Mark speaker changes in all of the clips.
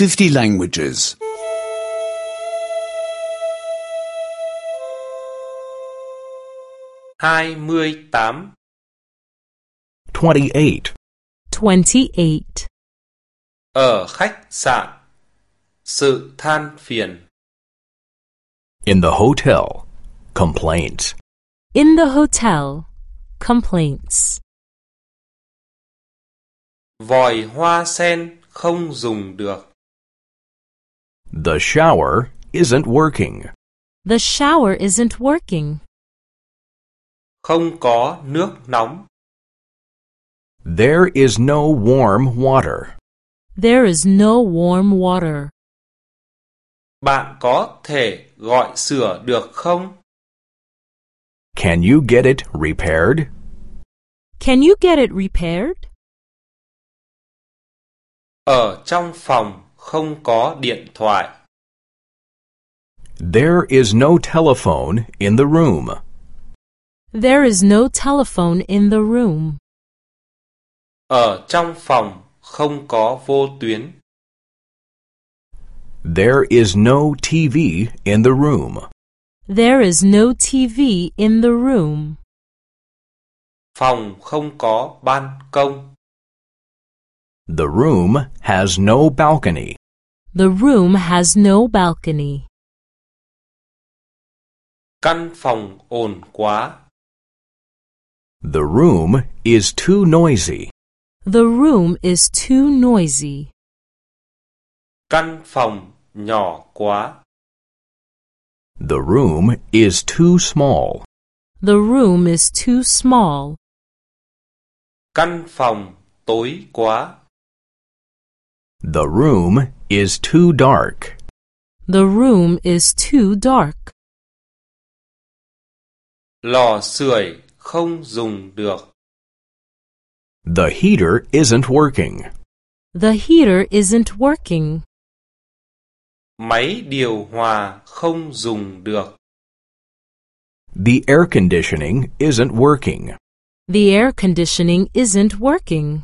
Speaker 1: 50 languages.
Speaker 2: 28
Speaker 3: 28.
Speaker 4: 28.
Speaker 2: Ở khách sạn. Sự than phiền.
Speaker 3: In the hotel. Complaints.
Speaker 4: In the hotel. Complaints.
Speaker 2: Vòi hoa sen không dùng được.
Speaker 3: The shower isn't working.
Speaker 4: The shower isn't working.
Speaker 2: Không có nước nóng.
Speaker 3: There is no warm water.
Speaker 4: There is no warm water.
Speaker 2: Bạn có thể gọi sửa được không?
Speaker 3: Can you get it repaired?
Speaker 4: Can you get it repaired?
Speaker 2: Ở trong phòng không có điện thoại.
Speaker 3: There is no telephone in the room.
Speaker 4: There is no telephone in the room.
Speaker 2: Ở trong phòng không có vô tuyến.
Speaker 3: There is no TV in the room.
Speaker 4: There is no TV in the room.
Speaker 2: Phòng không có ban công.
Speaker 3: The room has no balcony.
Speaker 4: The room has no balcony.
Speaker 2: Căn phòng ồn quá.
Speaker 3: The room is too noisy.
Speaker 4: The room is too noisy.
Speaker 2: Căn phòng nhỏ quá.
Speaker 3: The room is too small.
Speaker 4: The room is too small.
Speaker 2: Căn phòng tối quá.
Speaker 3: The room is too dark.
Speaker 4: The room is too dark.
Speaker 2: Lò sưởi không dùng được.
Speaker 3: The heater isn't working.
Speaker 4: The heater isn't working.
Speaker 2: Máy điều hòa không dùng được.
Speaker 3: The air conditioning isn't working.
Speaker 4: The air conditioning isn't working.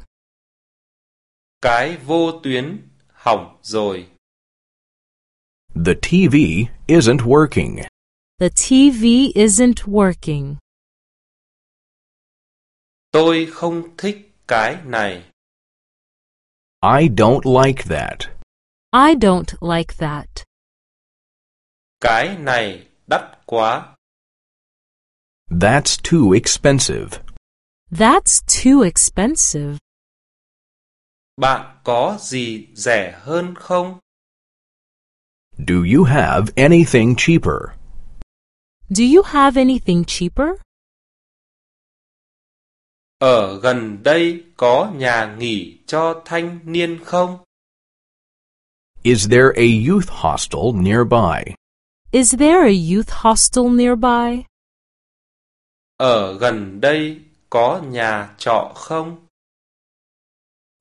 Speaker 2: Cái vô tuyến hỏng rồi.
Speaker 3: The TV isn't working.
Speaker 4: The TV isn't working.
Speaker 2: Tôi không thích cái này.
Speaker 3: I don't like that.
Speaker 4: I don't like that.
Speaker 2: Cái này đắt quá.
Speaker 3: That's too expensive.
Speaker 4: That's too expensive.
Speaker 2: Bạn có gì rẻ hơn không?
Speaker 3: Do you have anything cheaper?
Speaker 4: Do you have anything cheaper?
Speaker 2: Ở gần đây có nhà nghỉ cho thanh niên không?
Speaker 3: Is there a youth hostel nearby?
Speaker 4: Is there a youth hostel nearby?
Speaker 2: Ở gần đây có nhà trọ không?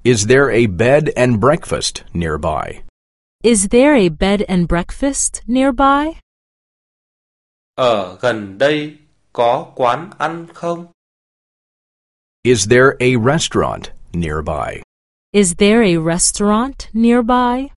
Speaker 3: Is there a bed and breakfast nearby?
Speaker 4: Is there a bed and breakfast nearby?
Speaker 2: Ở gần đây có quán ăn không?
Speaker 3: Is there a restaurant nearby?
Speaker 4: Is there a restaurant nearby?